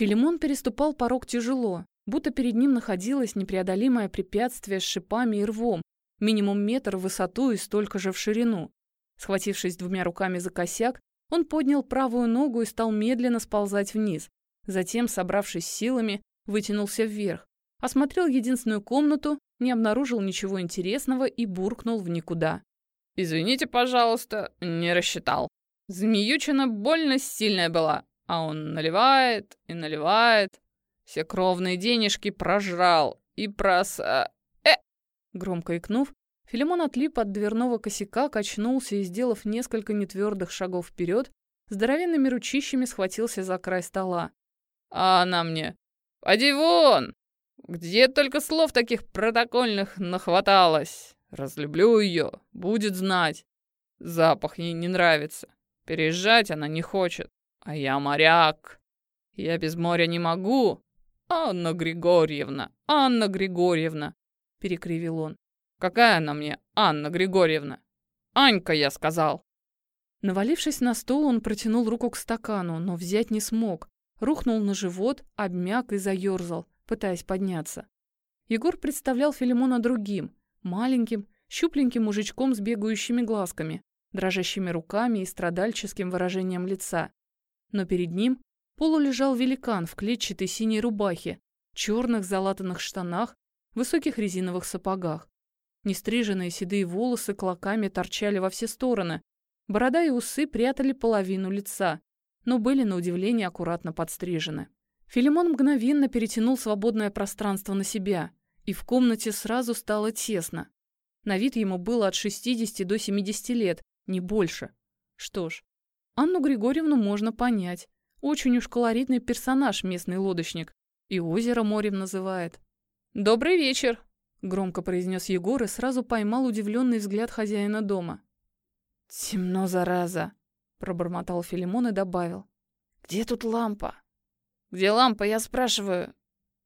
Филимон переступал порог тяжело, будто перед ним находилось непреодолимое препятствие с шипами и рвом, минимум метр в высоту и столько же в ширину. Схватившись двумя руками за косяк, он поднял правую ногу и стал медленно сползать вниз. Затем, собравшись силами, вытянулся вверх, осмотрел единственную комнату, не обнаружил ничего интересного и буркнул в никуда. «Извините, пожалуйста, не рассчитал. Змеючина больно сильная была, а он наливает и наливает. Все кровные денежки прожрал и прос... Э!» Громко икнув, Филимон отлип от дверного косяка, качнулся и, сделав несколько нетвердых шагов вперед, здоровенными ручищами схватился за край стола. А она мне «Поди вон! Где только слов таких протокольных нахваталось! Разлюблю ее, будет знать. Запах ей не нравится. Переезжать она не хочет. А я моряк. Я без моря не могу. Анна Григорьевна, Анна Григорьевна!» Перекривил он. «Какая она мне, Анна Григорьевна? Анька, я сказал!» Навалившись на стул, он протянул руку к стакану, но взять не смог рухнул на живот, обмяк и заерзал, пытаясь подняться. Егор представлял Филимона другим, маленьким, щупленьким мужичком с бегающими глазками, дрожащими руками и страдальческим выражением лица. Но перед ним полулежал великан в клетчатой синей рубахе, черных залатанных штанах, высоких резиновых сапогах. Нестриженные седые волосы клоками торчали во все стороны, борода и усы прятали половину лица, но были, на удивление, аккуратно подстрижены. Филимон мгновенно перетянул свободное пространство на себя, и в комнате сразу стало тесно. На вид ему было от 60 до 70 лет, не больше. Что ж, Анну Григорьевну можно понять. Очень уж колоритный персонаж местный лодочник. И озеро морем называет. «Добрый вечер!» — громко произнес Егор и сразу поймал удивленный взгляд хозяина дома. «Темно, зараза!» Пробормотал Филимон и добавил. «Где тут лампа?» «Где лампа, я спрашиваю?»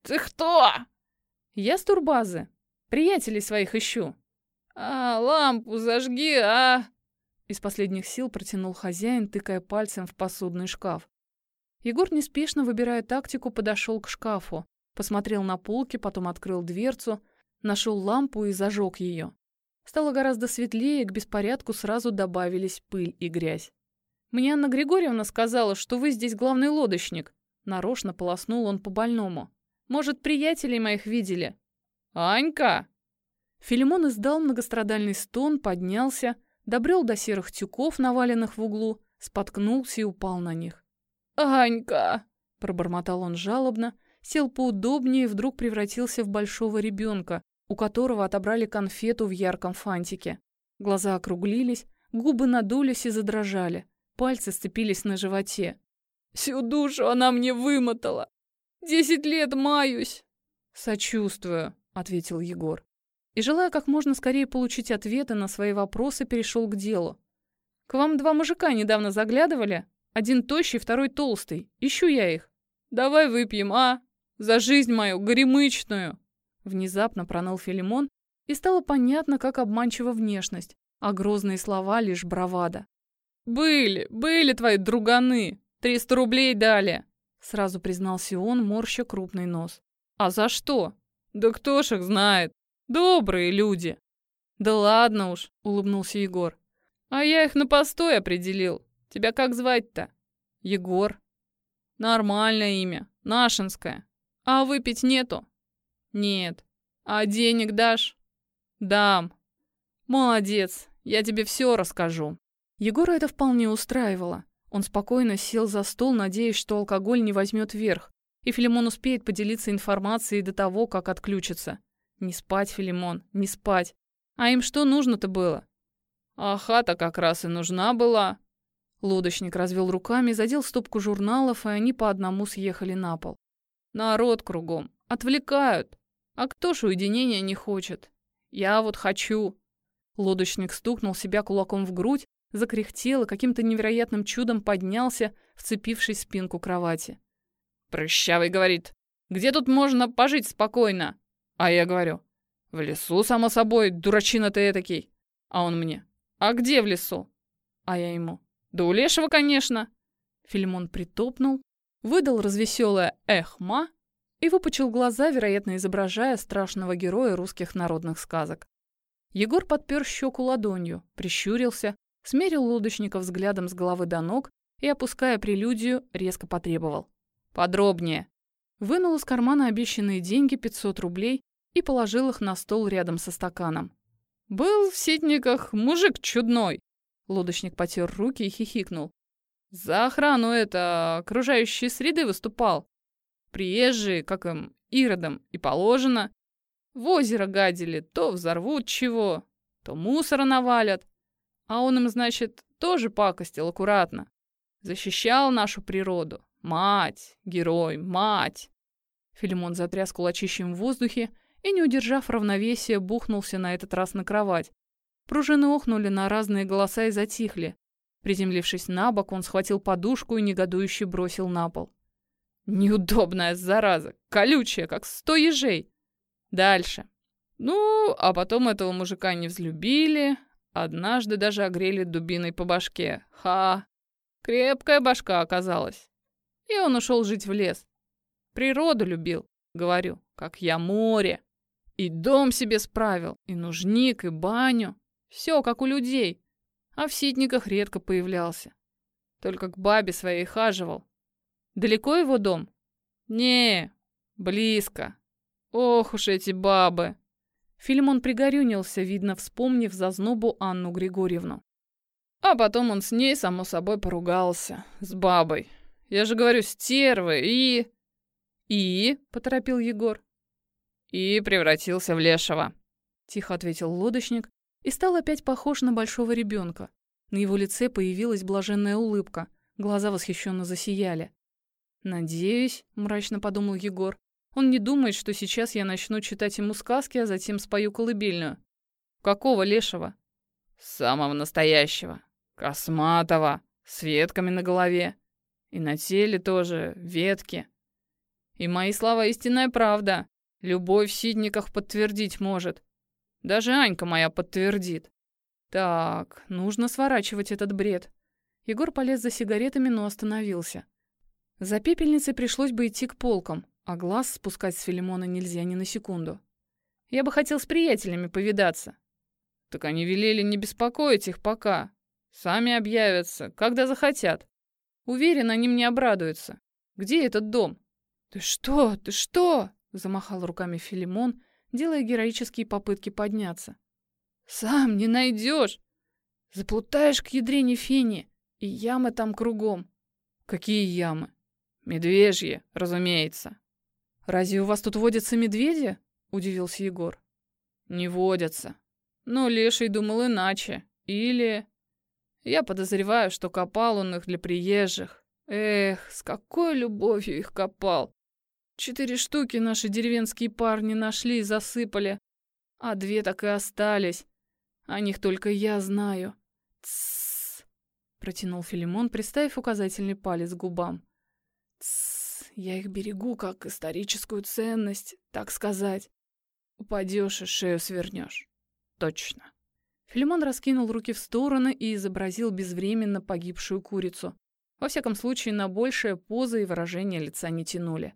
«Ты кто?» «Я с турбазы. Приятелей своих ищу». «А, лампу зажги, а!» Из последних сил протянул хозяин, тыкая пальцем в посудный шкаф. Егор, неспешно выбирая тактику, подошел к шкафу, посмотрел на полки, потом открыл дверцу, нашел лампу и зажег ее. Стало гораздо светлее, к беспорядку сразу добавились пыль и грязь. Мне Анна Григорьевна сказала, что вы здесь главный лодочник. Нарочно полоснул он по больному. Может, приятелей моих видели? Анька! Филимон издал многострадальный стон, поднялся, добрел до серых тюков, наваленных в углу, споткнулся и упал на них. «Анька!» — пробормотал он жалобно, сел поудобнее и вдруг превратился в большого ребенка, у которого отобрали конфету в ярком фантике. Глаза округлились, губы надулись и задрожали. Пальцы сцепились на животе. «Всю душу она мне вымотала! Десять лет маюсь!» «Сочувствую», — ответил Егор. И, желая как можно скорее получить ответы на свои вопросы, перешел к делу. «К вам два мужика недавно заглядывали? Один тощий, второй толстый. Ищу я их. Давай выпьем, а? За жизнь мою, горемычную!» Внезапно проныл Филимон, и стало понятно, как обманчива внешность, а грозные слова — лишь бравада. «Были, были твои друганы. Триста рублей дали», — сразу признался он, морща крупный нос. «А за что?» «Да кто ж их знает? Добрые люди». «Да ладно уж», — улыбнулся Егор. «А я их на постой определил. Тебя как звать-то?» «Егор». «Нормальное имя. Нашинское. А выпить нету?» «Нет». «А денег дашь?» «Дам». «Молодец. Я тебе все расскажу». Егора это вполне устраивало. Он спокойно сел за стол, надеясь, что алкоголь не возьмет верх, и Филимон успеет поделиться информацией до того, как отключится. Не спать, Филимон, не спать. А им что нужно-то было? А хата как раз и нужна была. Лодочник развел руками, задел стопку журналов, и они по одному съехали на пол. Народ кругом. Отвлекают. А кто ж уединения не хочет? Я вот хочу. Лодочник стукнул себя кулаком в грудь, закряхтел и каким-то невероятным чудом поднялся, вцепившись в спинку кровати. «Прыщавый говорит, где тут можно пожить спокойно?» А я говорю, «В лесу, само собой, дурачина ты этакий». А он мне, «А где в лесу?» А я ему, «Да у Лешего, конечно». Филимон притопнул, выдал развеселое «эхма» и выпучил глаза, вероятно, изображая страшного героя русских народных сказок. Егор подпер щеку ладонью, прищурился, смерил лодочника взглядом с головы до ног и, опуская прелюдию, резко потребовал. «Подробнее!» Вынул из кармана обещанные деньги 500 рублей и положил их на стол рядом со стаканом. «Был в Ситниках мужик чудной!» Лодочник потер руки и хихикнул. «За охрану это окружающей среды выступал. Приезжие, как им, иродом и положено. В озеро гадили, то взорвут чего, то мусора навалят. А он им, значит, тоже пакостил аккуратно. Защищал нашу природу. Мать, герой, мать. Филимон затряс кулачищем в воздухе и, не удержав равновесия, бухнулся на этот раз на кровать. Пружины охнули на разные голоса и затихли. Приземлившись на бок, он схватил подушку и негодующе бросил на пол. Неудобная зараза, колючая, как сто ежей. Дальше. Ну, а потом этого мужика не взлюбили, однажды даже огрели дубиной по башке. Ха! Крепкая башка оказалась. И он ушел жить в лес. Природу любил, говорю, как я море. И дом себе справил, и нужник, и баню. Все как у людей. А в ситниках редко появлялся. Только к бабе своей хаживал. Далеко его дом? Не, близко. Ох уж эти бабы. Филимон пригорюнился, видно, вспомнив зазнобу Анну Григорьевну. А потом он с ней, само собой, поругался. С бабой. Я же говорю, стервы и... «И?» — поторопил Егор. «И превратился в лешего», — тихо ответил лодочник и стал опять похож на большого ребенка. На его лице появилась блаженная улыбка, глаза восхищенно засияли. «Надеюсь», — мрачно подумал Егор, «он не думает, что сейчас я начну читать ему сказки, а затем спою колыбельную». «Какого лешего?» «Самого настоящего. Косматого, с ветками на голове. И на теле тоже ветки. И мои слова истинная правда. Любой в Сидниках подтвердить может. Даже Анька моя подтвердит. Так, нужно сворачивать этот бред. Егор полез за сигаретами, но остановился. За пепельницей пришлось бы идти к полкам, а глаз спускать с Филимона нельзя ни на секунду. Я бы хотел с приятелями повидаться. Так они велели не беспокоить их пока. Сами объявятся, когда захотят. Уверен, они мне обрадуются. Где этот дом? «Ты что? Ты что?» — замахал руками Филимон, делая героические попытки подняться. «Сам не найдешь! Заплутаешь к ядрене фени, и ямы там кругом». «Какие ямы?» «Медвежьи, разумеется». «Разве у вас тут водятся медведи?» — удивился Егор. «Не водятся. Но Леший думал иначе. Или...» «Я подозреваю, что копал он их для приезжих. Эх, с какой любовью их копал. Четыре штуки наши деревенские парни нашли и засыпали, а две так и остались. О них только я знаю. Тссс, протянул Филимон, приставив указательный палец к губам. Тссс, я их берегу как историческую ценность, так сказать. Упадешь и шею свернешь. Точно. Филимон раскинул руки в стороны и изобразил безвременно погибшую курицу. Во всяком случае, на большее позы и выражение лица не тянули.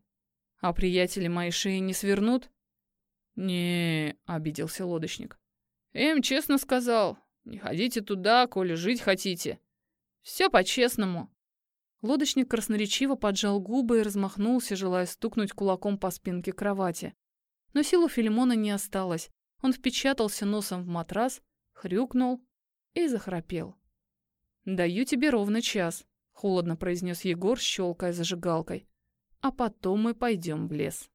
А приятели мои шеи не свернут? Не, обиделся лодочник. Им честно сказал, не ходите туда, коли жить хотите. Все по-честному. Лодочник красноречиво поджал губы и размахнулся, желая стукнуть кулаком по спинке кровати. Но сил у Филимона не осталось. Он впечатался носом в матрас, хрюкнул и захрапел. «Даю тебе ровно час», — холодно произнес Егор, щелкая зажигалкой а потом мы пойдем в лес.